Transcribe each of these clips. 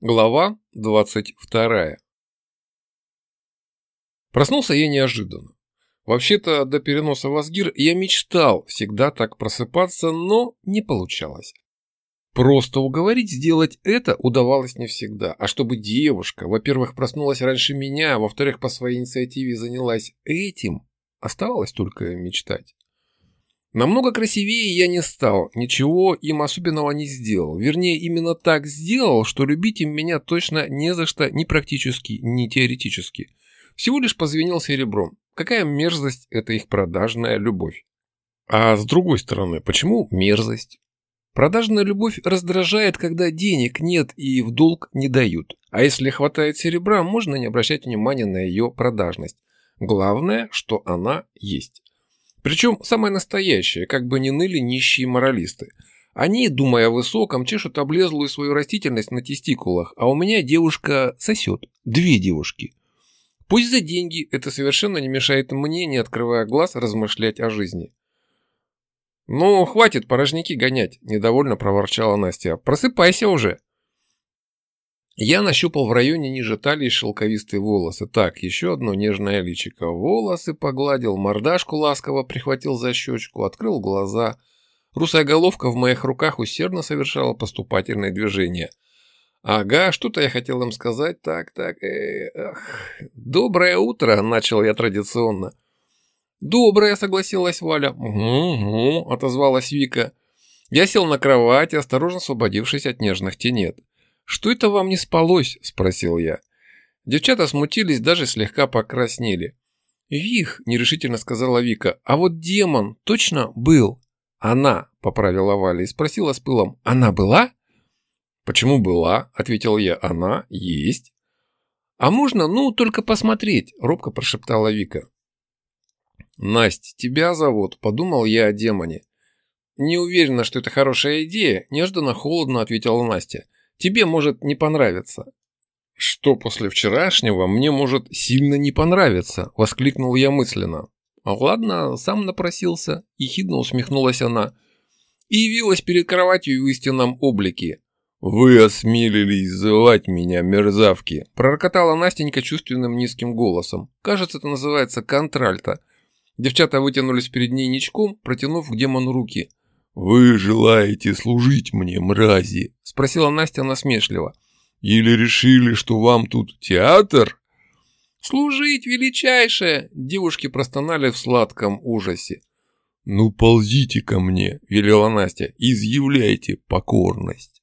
Глава 22 Проснулся я неожиданно. Вообще-то до переноса в Асгир я мечтал всегда так просыпаться, но не получалось. Просто уговорить сделать это удавалось не всегда. А чтобы девушка, во-первых, проснулась раньше меня, а во-вторых, по своей инициативе занялась этим, оставалось только мечтать. Намного красивее я не стал, ничего им особенного не сделал. Вернее, именно так сделал, что любить им меня точно не за что ни практически, ни теоретически. Всего лишь позвенел серебром. Какая мерзость это их продажная любовь. А с другой стороны, почему мерзость? Продажная любовь раздражает, когда денег нет и в долг не дают. А если хватает серебра, можно не обращать внимания на ее продажность. Главное, что она есть. Причем самое настоящее, как бы ни ныли нищие моралисты. Они, думая о высоком, чешут облезлую свою растительность на тестикулах, а у меня девушка сосет. Две девушки. Пусть за деньги, это совершенно не мешает мне, не открывая глаз, размышлять о жизни. «Ну, хватит порожники гонять», – недовольно проворчала Настя. «Просыпайся уже». Я нащупал в районе ниже талии шелковистые волосы. Так, еще одно нежное личико. Волосы погладил, мордашку ласково прихватил за щечку, открыл глаза. Русая головка в моих руках усердно совершала поступательные движения. Ага, что-то я хотел им сказать. Так, так, эх. Доброе утро, начал я традиционно. Доброе, согласилась Валя. Угу, угу, отозвалась Вика. Я сел на кровать, осторожно освободившись от нежных тенет. «Что это вам не спалось?» – спросил я. Девчата смутились, даже слегка покраснели. «Вих», – нерешительно сказала Вика, – «а вот демон точно был?» «Она», – поправила Валя и спросила с пылом, «она была?» «Почему была?» – ответил я, «она есть». «А можно, ну, только посмотреть», – робко прошептала Вика. «Насть, тебя зовут», – подумал я о демоне. «Не уверена, что это хорошая идея», – неожиданно холодно ответила Настя. Тебе может не понравиться». «Что после вчерашнего мне может сильно не понравиться?» – воскликнул я мысленно. «А ладно, сам напросился», – ехидно усмехнулась она. И явилась перед кроватью в истинном облике. «Вы осмелились звать меня, мерзавки!» – пророкотала Настенька чувственным низким голосом. Кажется, это называется контральто. Девчата вытянулись перед ней ничком, протянув к демону руки. «Вы желаете служить мне, мрази?» – спросила Настя насмешливо. «Или решили, что вам тут театр?» «Служить, величайшее!» – девушки простонали в сладком ужасе. «Ну, ползите ко мне», – велела Настя, – «изъявляйте покорность».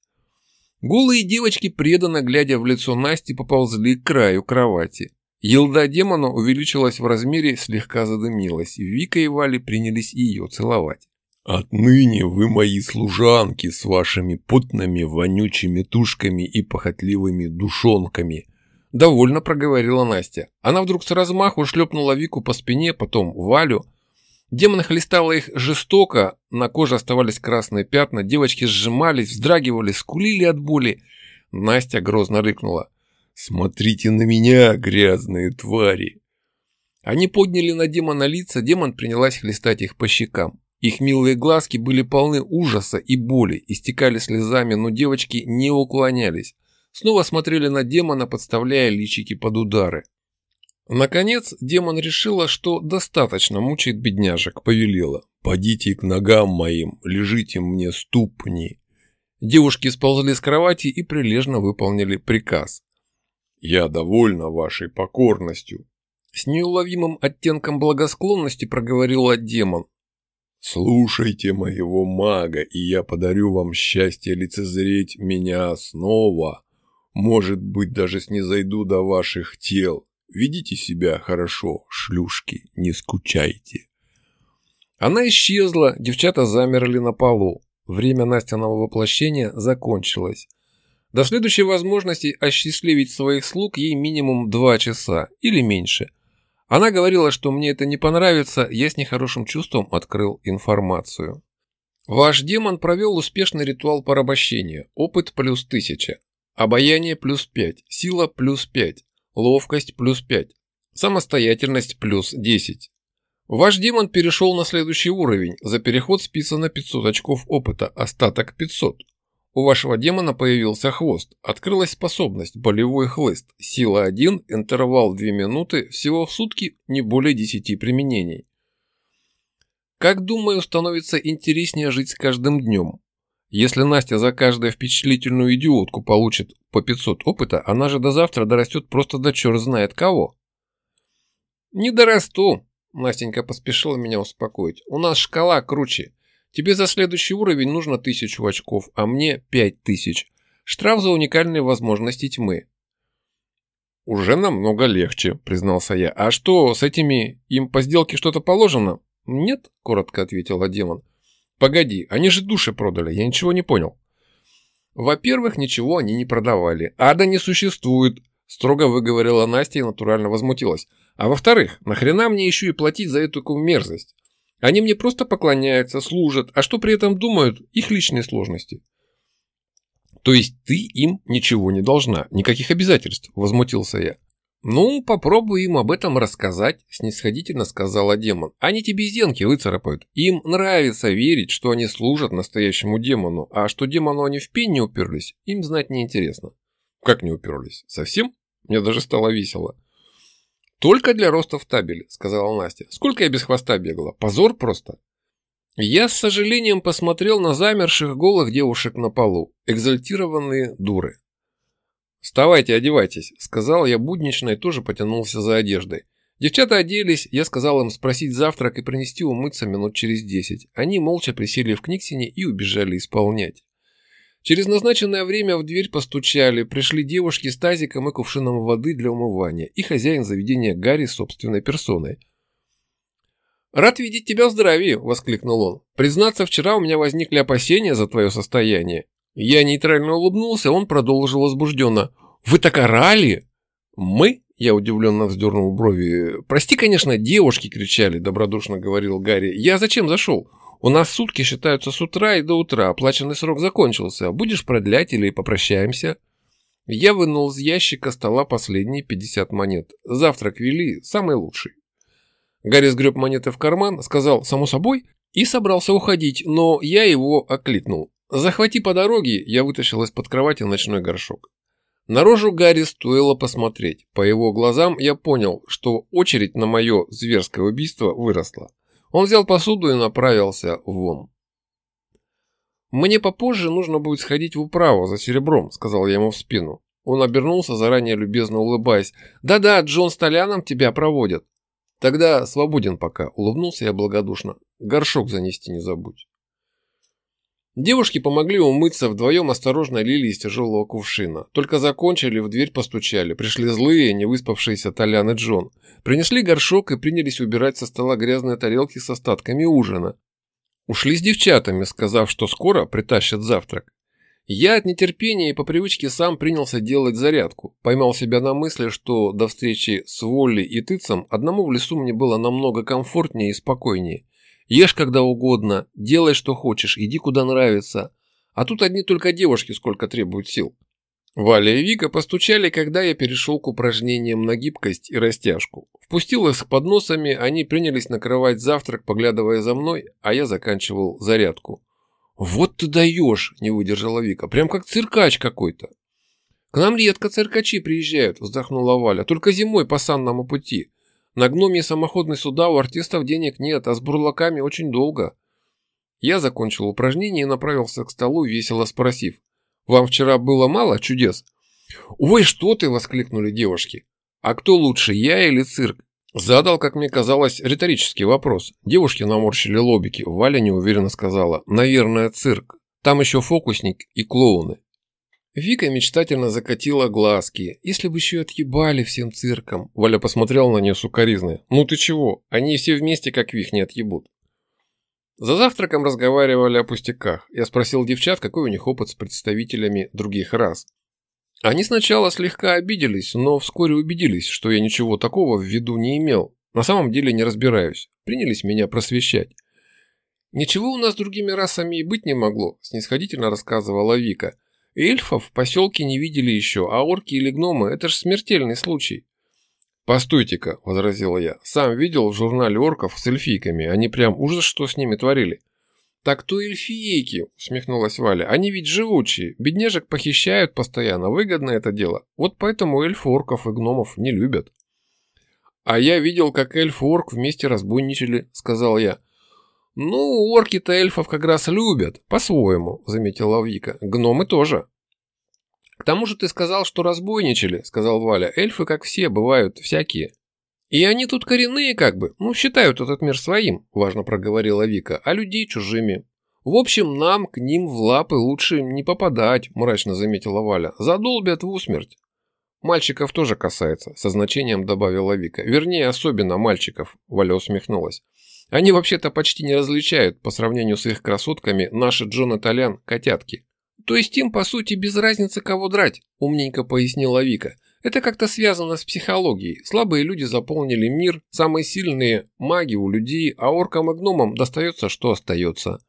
Голые девочки, преданно глядя в лицо Насти, поползли к краю кровати. Елда демона увеличилась в размере, слегка задымилась, Вика и Вали принялись ее целовать. Отныне вы мои служанки с вашими потными вонючими тушками и похотливыми душонками. Довольно проговорила Настя. Она вдруг с размаху шлепнула Вику по спине, потом Валю. Демон хлестала их жестоко, на коже оставались красные пятна, девочки сжимались, вздрагивали, скулили от боли. Настя грозно рыкнула. «Смотрите на меня, грязные твари!» Они подняли на демона лица, демон принялась хлестать их по щекам. Их милые глазки были полны ужаса и боли, истекали слезами, но девочки не уклонялись. Снова смотрели на демона, подставляя личики под удары. Наконец, демон решила, что достаточно мучает бедняжек, повелела. «Подите к ногам моим, лежите мне ступни». Девушки сползли с кровати и прилежно выполнили приказ. «Я довольна вашей покорностью», с неуловимым оттенком благосклонности проговорила демон, Слушайте моего мага, и я подарю вам счастье лицезреть меня снова. Может быть, даже снизойду до ваших тел. Ведите себя хорошо, шлюшки, не скучайте. Она исчезла, девчата замерли на полу. Время Настиного воплощения закончилось. До следующей возможности осчастливить своих слуг ей минимум два часа или меньше – она говорила, что мне это не понравится, я с нехорошим чувством открыл информацию. Ваш демон провел успешный ритуал порабощения, опыт плюс 1000, обаяние плюс 5, сила плюс 5, ловкость плюс 5, самостоятельность плюс 10. Ваш демон перешел на следующий уровень, за переход списано 500 очков опыта, остаток 500. У вашего демона появился хвост, открылась способность, болевой хлыст, сила 1, интервал 2 минуты, всего в сутки не более 10 применений. Как думаю, становится интереснее жить с каждым днем. Если Настя за каждую впечатлительную идиотку получит по 500 опыта, она же до завтра дорастет просто до черт знает кого. Не дорасту, Настенька поспешила меня успокоить. У нас шкала круче. Тебе за следующий уровень нужно тысячу очков, а мне пять тысяч. Штраф за уникальные возможности тьмы. Уже намного легче, признался я. А что, с этими им по сделке что-то положено? Нет, коротко ответила демон. Погоди, они же души продали, я ничего не понял. Во-первых, ничего они не продавали. Ада не существует, строго выговорила Настя и натурально возмутилась. А во-вторых, нахрена мне еще и платить за эту мерзость? Они мне просто поклоняются, служат, а что при этом думают, их личные сложности. То есть ты им ничего не должна, никаких обязательств, возмутился я. Ну, попробуй им об этом рассказать, снисходительно сказала демон. Они тебе зенки выцарапают. Им нравится верить, что они служат настоящему демону, а что демону они в пень не уперлись, им знать неинтересно. Как не уперлись? Совсем? Мне даже стало весело. «Только для роста в табеле», — сказала Настя. «Сколько я без хвоста бегала? Позор просто». Я с сожалением посмотрел на замерших голых девушек на полу. Экзальтированные дуры. «Вставайте, одевайтесь», — сказал я буднично и тоже потянулся за одеждой. Девчата оделись, я сказал им спросить завтрак и принести умыться минут через десять. Они молча присели в книгсине и убежали исполнять. Через назначенное время в дверь постучали, пришли девушки с тазиком и кувшином воды для умывания, и хозяин заведения Гарри собственной персоной. «Рад видеть тебя в здравии!» – воскликнул он. «Признаться, вчера у меня возникли опасения за твое состояние». Я нейтрально улыбнулся, он продолжил возбужденно. «Вы так орали!» «Мы?» – я удивленно вздернул брови. «Прости, конечно, девушки кричали», – добродушно говорил Гарри. «Я зачем зашел? У нас сутки считаются с утра и до утра, оплаченный срок закончился. Будешь продлять или попрощаемся?» Я вынул из ящика стола последние 50 монет. Завтрак вели, самый лучший. Гарри сгреб монеты в карман, сказал «само собой» и собрался уходить, но я его окликнул. «Захвати по дороге», я вытащил из-под кровати ночной горшок. На рожу Гарри стоило посмотреть. По его глазам я понял, что очередь на мое зверское убийство выросла. Он взял посуду и направился вон. «Мне попозже нужно будет сходить в управу за серебром», — сказал я ему в спину. Он обернулся, заранее любезно улыбаясь. «Да-да, Джон с Толяном тебя проводят». «Тогда свободен пока», — улыбнулся я благодушно. «Горшок занести не забудь». Девушки помогли умыться, вдвоем осторожно лили из тяжелого кувшина. Только закончили, в дверь постучали. Пришли злые, невыспавшиеся Толян и Джон. Принесли горшок и принялись убирать со стола грязные тарелки с остатками ужина. Ушли с девчатами, сказав, что скоро притащат завтрак. Я от нетерпения и по привычке сам принялся делать зарядку. Поймал себя на мысли, что до встречи с Волли и Тыцем одному в лесу мне было намного комфортнее и спокойнее. Ешь когда угодно, делай что хочешь, иди куда нравится. А тут одни только девушки сколько требуют сил. Валя и Вика постучали, когда я перешел к упражнениям на гибкость и растяжку. Впустил их с подносами, они принялись накрывать завтрак, поглядывая за мной, а я заканчивал зарядку. «Вот ты даешь!» – не выдержала Вика. «Прям как циркач какой-то». «К нам редко циркачи приезжают», – вздохнула Валя. «Только зимой по санному пути. На гноме самоходный суда у артистов денег нет, а с бурлаками очень долго». Я закончил упражнение и направился к столу, весело спросив. Вам вчера было мало чудес?» «Ой, что ты!» – воскликнули девушки. «А кто лучше, я или цирк?» Задал, как мне казалось, риторический вопрос. Девушки наморщили лобики. Валя неуверенно сказала. «Наверное, цирк. Там еще фокусник и клоуны». Вика мечтательно закатила глазки. «Если бы еще отъебали всем цирком!» Валя посмотрела на нее сукоризно. «Ну ты чего? Они все вместе как вих не отъебут». За завтраком разговаривали о пустяках. Я спросил девчат, какой у них опыт с представителями других рас. Они сначала слегка обиделись, но вскоре убедились, что я ничего такого в виду не имел. На самом деле не разбираюсь. Принялись меня просвещать. «Ничего у нас с другими расами и быть не могло», – снисходительно рассказывала Вика. «Эльфов в поселке не видели еще, а орки или гномы – это же смертельный случай. «Постойте-ка», – возразила я, – «сам видел в журнале орков с эльфийками, они прям ужас что с ними творили». Так то эльфийки, усмехнулась Валя. Они ведь живучие. Бедняжек похищают постоянно. Выгодно это дело. Вот поэтому эльф-орков и гномов не любят. А я видел, как эльф-орк вместе разбойничали, сказал я. Ну, орки-то эльфов как раз любят, по-своему, заметила Вика. Гномы тоже. К тому же ты сказал, что разбойничали, сказал Валя. Эльфы, как все, бывают всякие. И они тут коренные как бы, ну, считают этот мир своим, важно проговорила Вика, а людей чужими. В общем, нам к ним в лапы лучше не попадать, мрачно заметила Валя. Задолбят в усмерть. Мальчиков тоже касается, со значением добавила Вика. Вернее, особенно мальчиков, Валя усмехнулась. Они вообще-то почти не различают, по сравнению с их красотками, наши Джон Итальян котятки. То есть им, по сути, без разницы, кого драть, умненько пояснила Вика. Это как-то связано с психологией. Слабые люди заполнили мир, самые сильные маги у людей, а оркам и гномам достается, что остается.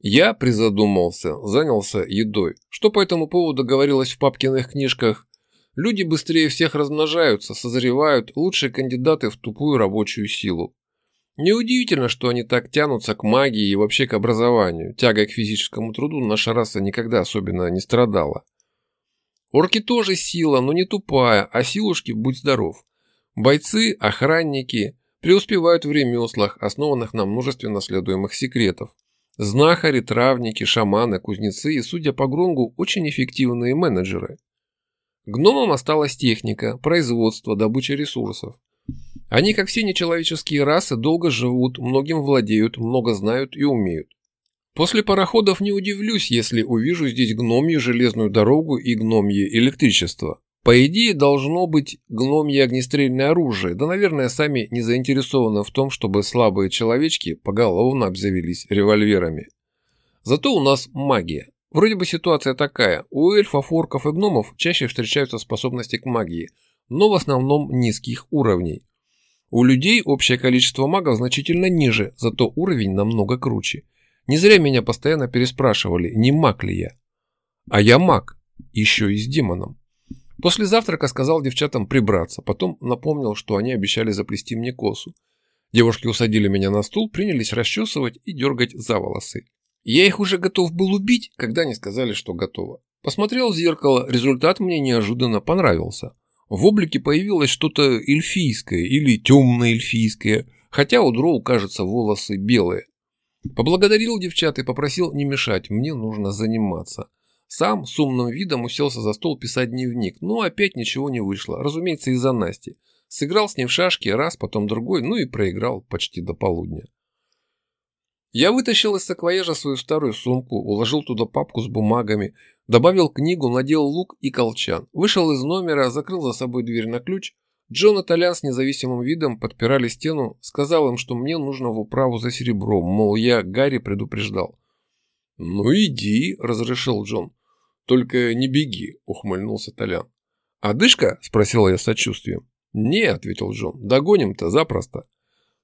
Я призадумался, занялся едой. Что по этому поводу говорилось в папкиных книжках? Люди быстрее всех размножаются, созревают, лучшие кандидаты в тупую рабочую силу. Неудивительно, что они так тянутся к магии и вообще к образованию. Тяга к физическому труду наша раса никогда особенно не страдала. Орки тоже сила, но не тупая, а силушки будь здоров. Бойцы, охранники преуспевают в ремеслах, основанных на множестве наследуемых секретов. Знахари, травники, шаманы, кузнецы и, судя по Гронгу, очень эффективные менеджеры. Гномам осталась техника, производство, добыча ресурсов. Они, как все нечеловеческие расы, долго живут, многим владеют, много знают и умеют. После пароходов не удивлюсь, если увижу здесь гномью железную дорогу и гномье электричество. По идее, должно быть гномье огнестрельное оружие, да, наверное, сами не заинтересованы в том, чтобы слабые человечки поголовно обзавелись револьверами. Зато у нас магия. Вроде бы ситуация такая. У эльфов, орков и гномов чаще встречаются способности к магии, но в основном низких уровней. У людей общее количество магов значительно ниже, зато уровень намного круче. Не зря меня постоянно переспрашивали, не маг ли я. А я маг, еще и с демоном. После завтрака сказал девчатам прибраться, потом напомнил, что они обещали заплести мне косу. Девушки усадили меня на стул, принялись расчесывать и дергать за волосы. Я их уже готов был убить, когда они сказали, что готово. Посмотрел в зеркало, результат мне неожиданно понравился. В облике появилось что-то эльфийское или темно-эльфийское, хотя у дроу, кажется, волосы белые. Поблагодарил девчат и попросил не мешать, мне нужно заниматься. Сам с умным видом уселся за стол писать дневник, но опять ничего не вышло, разумеется, из-за Насти. Сыграл с ней в шашки раз, потом другой, ну и проиграл почти до полудня. Я вытащил из саквояжа свою старую сумку, уложил туда папку с бумагами, добавил книгу, надел лук и колчан, вышел из номера, закрыл за собой дверь на ключ, Джон и Толян с независимым видом подпирали стену, сказал им, что мне нужно в управу за серебром, мол, я Гарри предупреждал. «Ну иди», — разрешил Джон. «Только не беги», — ухмыльнулся Толян. «Одышка?» — спросил я с сочувствием. «Не», — ответил Джон, — «догоним-то запросто».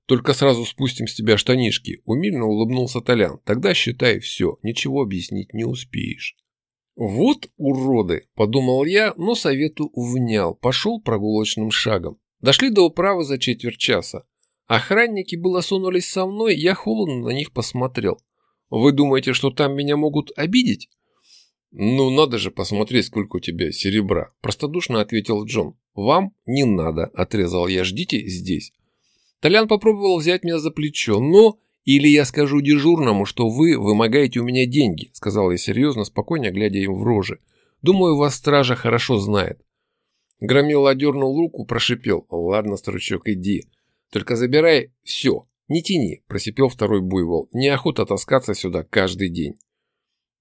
«Только сразу спустим с тебя штанишки», — умильно улыбнулся Толян. «Тогда считай все, ничего объяснить не успеешь». «Вот уроды!» – подумал я, но совету внял, пошел прогулочным шагом. Дошли до управы за четверть часа. Охранники было сунулись со мной, я холодно на них посмотрел. «Вы думаете, что там меня могут обидеть?» «Ну, надо же посмотреть, сколько у тебя серебра», – простодушно ответил Джон. «Вам не надо», – отрезал я, – «ждите здесь». Толян попробовал взять меня за плечо, но «Или я скажу дежурному, что вы вымогаете у меня деньги», сказал я серьезно, спокойно глядя им в рожи. «Думаю, вас стража хорошо знает». Громила одернул руку, прошипел. «Ладно, стручок, иди. Только забирай все. Не тяни», просипел второй буйвол. «Неохота таскаться сюда каждый день».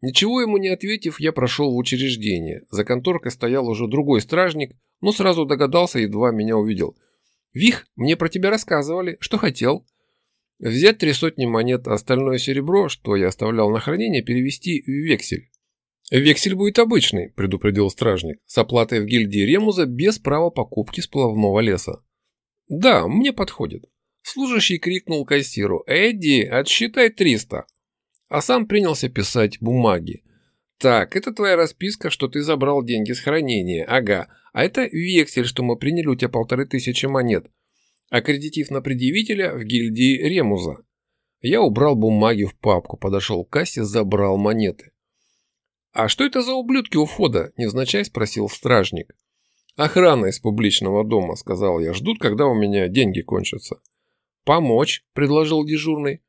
Ничего ему не ответив, я прошел в учреждение. За конторкой стоял уже другой стражник, но сразу догадался, едва меня увидел. «Вих, мне про тебя рассказывали. Что хотел?» Взять три сотни монет, а остальное серебро, что я оставлял на хранение, перевести в вексель. «Вексель будет обычный», – предупредил стражник, – «с оплатой в гильдии Ремуза без права покупки сплавного леса». «Да, мне подходит». Служащий крикнул кассиру «Эдди, отсчитай 300». А сам принялся писать бумаги. «Так, это твоя расписка, что ты забрал деньги с хранения, ага. А это вексель, что мы приняли у тебя полторы тысячи монет аккредитив на предъявителя в гильдии Ремуза. Я убрал бумаги в папку, подошел к кассе, забрал монеты. «А что это за ублюдки у входа?» – невзначай спросил стражник. «Охрана из публичного дома», – сказал я. «Ждут, когда у меня деньги кончатся». «Помочь?» – предложил дежурный.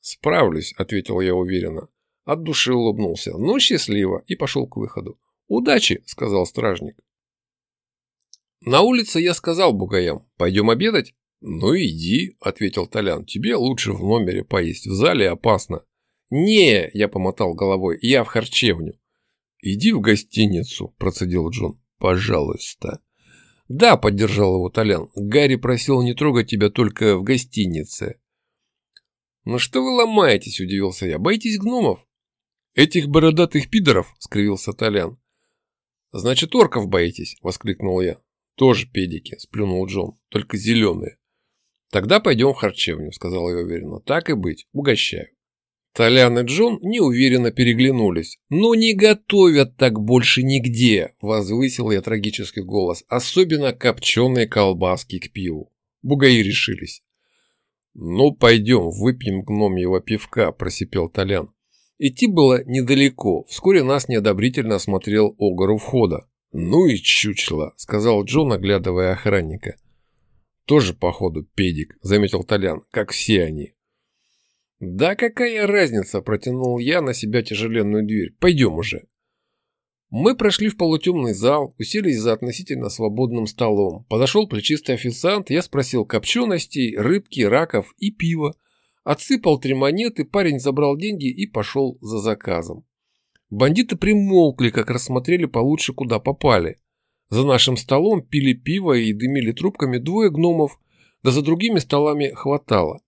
«Справлюсь», – ответил я уверенно. От души улыбнулся. «Ну, счастливо!» и пошел к выходу. «Удачи!» – сказал стражник. На улице я сказал бугаям, пойдем обедать? Ну иди, ответил Толян, тебе лучше в номере поесть, в зале опасно. Не, я помотал головой, я в харчевню. Иди в гостиницу, процедил Джон. Пожалуйста. Да, поддержал его Толян, Гарри просил не трогать тебя только в гостинице. Ну что вы ломаетесь, удивился я, боитесь гномов? Этих бородатых пидоров, скривился Толян. Значит, орков боитесь, воскликнул я. Тоже педики, сплюнул Джон, только зеленые. Тогда пойдем в харчевню, сказал я уверенно. Так и быть, угощаю. Толян и Джон неуверенно переглянулись. «Но не готовят так больше нигде!» – возвысил я трагический голос. «Особенно копченые колбаски к пиву». Бугаи решились. «Ну, пойдем, выпьем гномьего пивка», – просипел Толян. Идти было недалеко. Вскоре нас неодобрительно осмотрел Огар у входа. «Ну и чучело», — сказал Джон, оглядывая охранника. «Тоже, походу, педик», — заметил Толян, — «как все они». «Да какая разница?» – протянул я на себя тяжеленную дверь. «Пойдем уже». Мы прошли в полутемный зал, уселись за относительно свободным столом. Подошел плечистый официант, я спросил копченостей, рыбки, раков и пива. Отсыпал три монеты, парень забрал деньги и пошел за заказом. Бандиты примолкли, как рассмотрели получше, куда попали. За нашим столом пили пиво и дымили трубками двое гномов, да за другими столами хватало.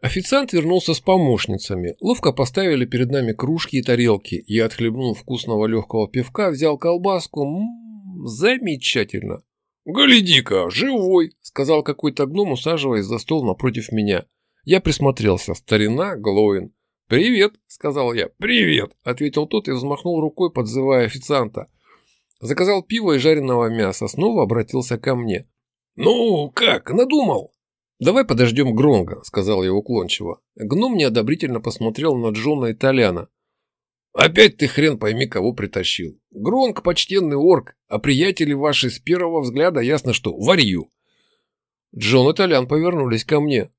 Официант вернулся с помощницами. Ловко поставили перед нами кружки и тарелки. Я отхлебнул вкусного легкого пивка, взял колбаску. Ммм, замечательно. «Гляди-ка, живой!» — сказал какой-то гном, усаживаясь за стол напротив меня. Я присмотрелся. Старина Глоин. «Привет», — сказал я. «Привет», — ответил тот и взмахнул рукой, подзывая официанта. Заказал пиво и жареного мяса, снова обратился ко мне. «Ну, как, надумал?» «Давай подождем Гронга», — сказал я уклончиво. Гном неодобрительно посмотрел на Джона и Толяна. «Опять ты хрен пойми, кого притащил. Гронг — почтенный орк, а приятели ваши с первого взгляда ясно, что варью». Джон и Толян повернулись ко мне.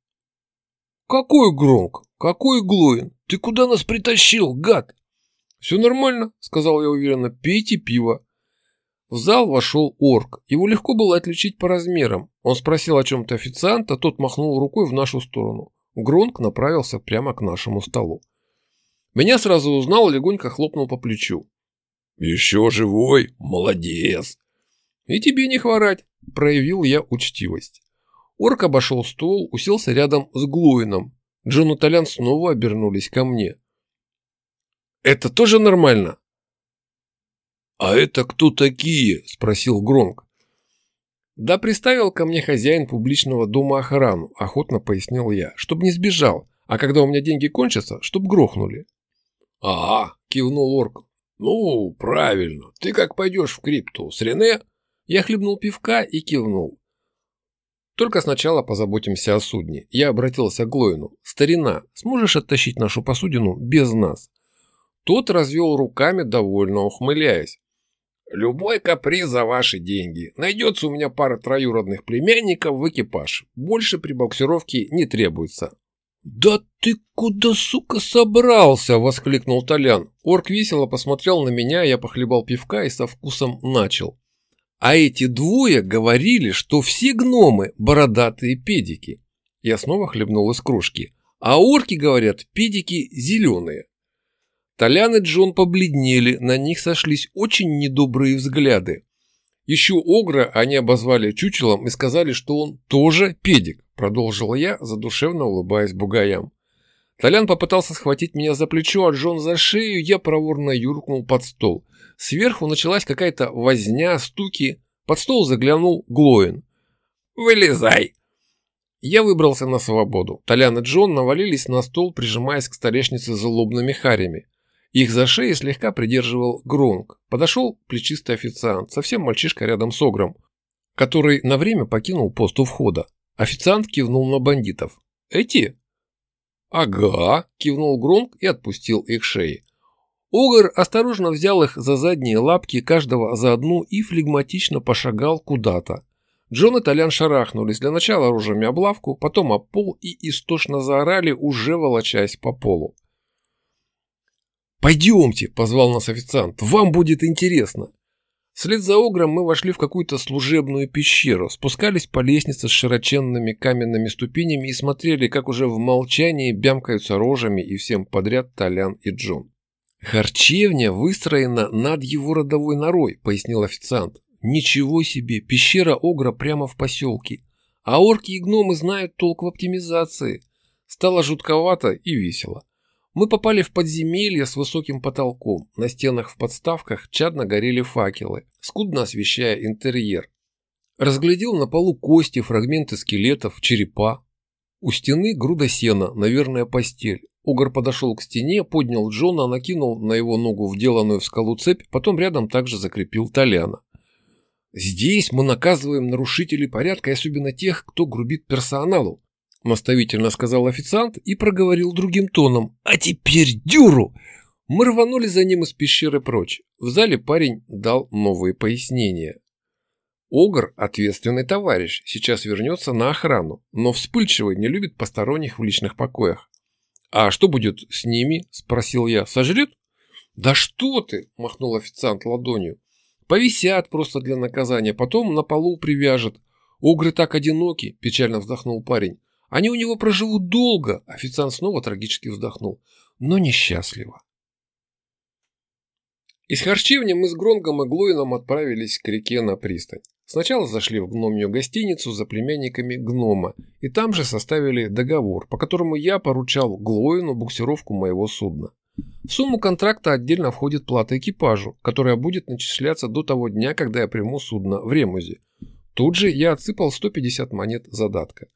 «Какой Гронг? Какой Глуин? Ты куда нас притащил, гад?» «Все нормально», — сказал я уверенно. «Пейте пиво». В зал вошел орк. Его легко было отличить по размерам. Он спросил о чем-то официанта, тот махнул рукой в нашу сторону. Гронк направился прямо к нашему столу. Меня сразу узнал, легонько хлопнул по плечу. «Еще живой? Молодец!» «И тебе не хворать!» – проявил я учтивость. Орк обошел стол, уселся рядом с Глуином. Джон и Толян снова обернулись ко мне. «Это тоже нормально?» «А это кто такие?» – спросил Гронк. «Да приставил ко мне хозяин публичного дома охрану», – охотно пояснил я, – «чтоб не сбежал, а когда у меня деньги кончатся, чтоб грохнули». «Ага», – кивнул орк. «Ну, правильно. Ты как пойдешь в крипту? С Рене?» Я хлебнул пивка и кивнул. Только сначала позаботимся о судне. Я обратился к Глоину. Старина, сможешь оттащить нашу посудину без нас? Тот развел руками, довольно ухмыляясь. Любой каприз за ваши деньги. Найдется у меня пара троюродных племянников в экипаж. Больше при боксировке не требуется. «Да ты куда, сука, собрался?» – воскликнул Толян. Орк весело посмотрел на меня, я похлебал пивка и со вкусом начал. А эти двое говорили, что все гномы – бородатые педики. Я снова хлебнул из кружки. А орки говорят, педики зеленые. Толян и Джон побледнели, на них сошлись очень недобрые взгляды. Еще Огра они обозвали чучелом и сказали, что он тоже педик, продолжил я, задушевно улыбаясь бугаям. Толян попытался схватить меня за плечо, а Джон за шею, я проворно юркнул под стол. Сверху началась какая-то возня, стуки. Под стол заглянул Глоин. «Вылезай!» Я выбрался на свободу. Толян и Джон навалились на стол, прижимаясь к столешнице злобными харями. Их за шею слегка придерживал Гронг. Подошел плечистый официант, совсем мальчишка рядом с Огром, который на время покинул пост у входа. Официант кивнул на бандитов. «Эти?» Ага, кивнул Гронк и отпустил их шеи. Огр осторожно взял их за задние лапки, каждого за одну, и флегматично пошагал куда-то. Джон и Толян шарахнулись для начала оружием облавку, потом об пол и истошно заорали, уже волочась по полу. «Пойдемте!» – позвал нас официант. «Вам будет интересно!» Вслед за Огром мы вошли в какую-то служебную пещеру, спускались по лестнице с широченными каменными ступенями и смотрели, как уже в молчании бямкаются рожами и всем подряд Толян и Джон. «Харчевня выстроена над его родовой норой», — пояснил официант. «Ничего себе, пещера Огра прямо в поселке. А орки и гномы знают толк в оптимизации». Стало жутковато и весело. Мы попали в подземелье с высоким потолком. На стенах в подставках чадно горели факелы, скудно освещая интерьер. Разглядел на полу кости, фрагменты скелетов, черепа. У стены груда сена, наверное, постель. Угор подошел к стене, поднял Джона, накинул на его ногу вделанную в скалу цепь, потом рядом также закрепил Толяна. «Здесь мы наказываем нарушителей порядка, особенно тех, кто грубит персоналу. – наставительно сказал официант и проговорил другим тоном. «А теперь дюру!» Мы рванули за ним из пещеры прочь. В зале парень дал новые пояснения. Огр – ответственный товарищ, сейчас вернется на охрану, но вспыльчивый не любит посторонних в личных покоях. «А что будет с ними?» – спросил я. «Сожрет?» «Да что ты!» – махнул официант ладонью. «Повисят просто для наказания, потом на полу привяжет. Огры так одиноки!» – печально вздохнул парень. Они у него проживут долго, официант снова трагически вздохнул, но несчастливо. Из харчевни мы с Гронгом и Глоином отправились к реке на пристань. Сначала зашли в гномью гостиницу за племянниками гнома, и там же составили договор, по которому я поручал Глоину буксировку моего судна. В сумму контракта отдельно входит плата экипажу, которая будет начисляться до того дня, когда я приму судно в Ремузе. Тут же я отсыпал 150 монет задатка.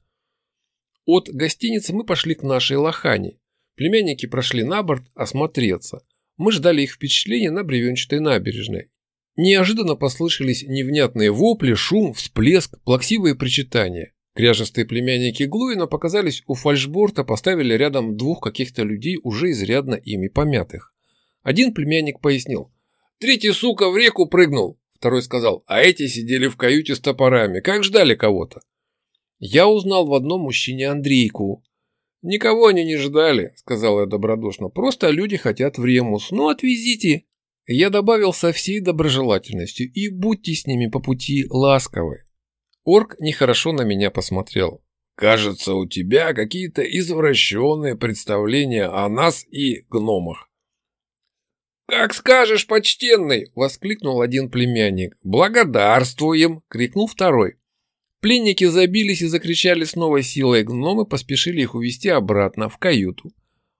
От гостиницы мы пошли к нашей лохане. Племянники прошли на борт осмотреться. Мы ждали их впечатления на бревенчатой набережной. Неожиданно послышались невнятные вопли, шум, всплеск, плаксивые причитания. Кряжестые племянники Глуина показались у фальшборта, поставили рядом двух каких-то людей, уже изрядно ими помятых. Один племянник пояснил. «Третий, сука, в реку прыгнул!» Второй сказал. «А эти сидели в каюте с топорами, как ждали кого-то!» Я узнал в одном мужчине Андрейку. «Никого они не ждали», — сказал я добродушно. «Просто люди хотят в Ремус. Ну, отвезите». Я добавил со всей доброжелательностью. «И будьте с ними по пути ласковы». Орк нехорошо на меня посмотрел. «Кажется, у тебя какие-то извращенные представления о нас и гномах». «Как скажешь, почтенный!» — воскликнул один племянник. «Благодарствуем!» — крикнул второй. Пленники забились и закричали с новой силой, гномы поспешили их увести обратно, в каюту.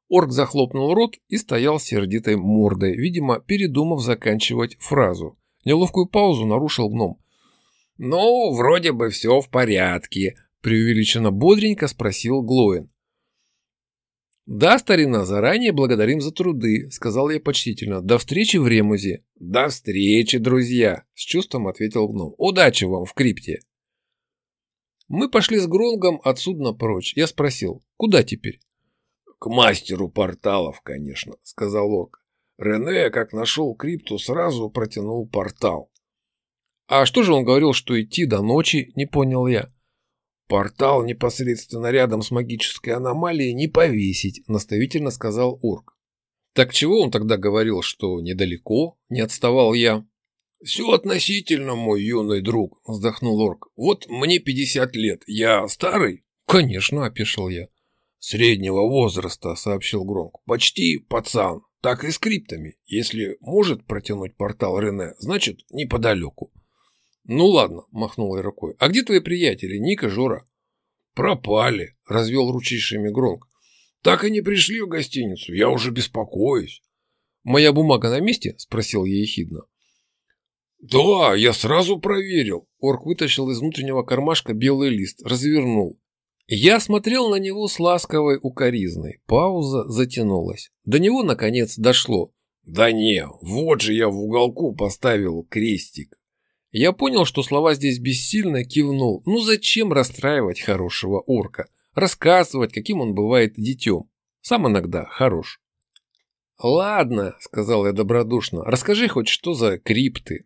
Орк захлопнул рот и стоял сердитой мордой, видимо, передумав заканчивать фразу. Неловкую паузу нарушил гном. «Ну, вроде бы все в порядке», – преувеличенно бодренько спросил Глоин. «Да, старина, заранее благодарим за труды», – сказал я почтительно. «До встречи в Ремузе». «До встречи, друзья», – с чувством ответил гном. «Удачи вам в крипте». Мы пошли с Гронгом от судна прочь. Я спросил, куда теперь? Мастеру порталов, конечно, сказал Орк. Рене, как нашел крипту, сразу протянул портал. А что же он говорил, что идти до ночи, не понял я. Портал непосредственно рядом с магической аномалией не повесить, наставительно сказал Орк. Так чего он тогда говорил, что недалеко, не отставал я? «Все относительно, мой юный друг», – вздохнул орк. «Вот мне 50 лет. Я старый?» «Конечно», – опешил я. «Среднего возраста», – сообщил Гронк. «Почти пацан. Так и с криптами. Если может протянуть портал Рене, значит, неподалеку». «Ну ладно», – махнул я рукой. «А где твои приятели, Ника, Жора?» «Пропали», – развел ручейшими Гронк. «Так и не пришли в гостиницу. Я уже беспокоюсь». «Моя бумага на месте?» – спросил я ехидно. «Да, я сразу проверил». Орк вытащил из внутреннего кармашка белый лист, развернул. Я смотрел на него с ласковой укоризной. Пауза затянулась. До него, наконец, дошло. «Да не, вот же я в уголку поставил крестик». Я понял, что слова здесь бессильно, кивнул. Ну зачем расстраивать хорошего орка? Рассказывать, каким он бывает детем. Сам иногда хорош. «Ладно», — сказал я добродушно, — «расскажи хоть, что за крипты».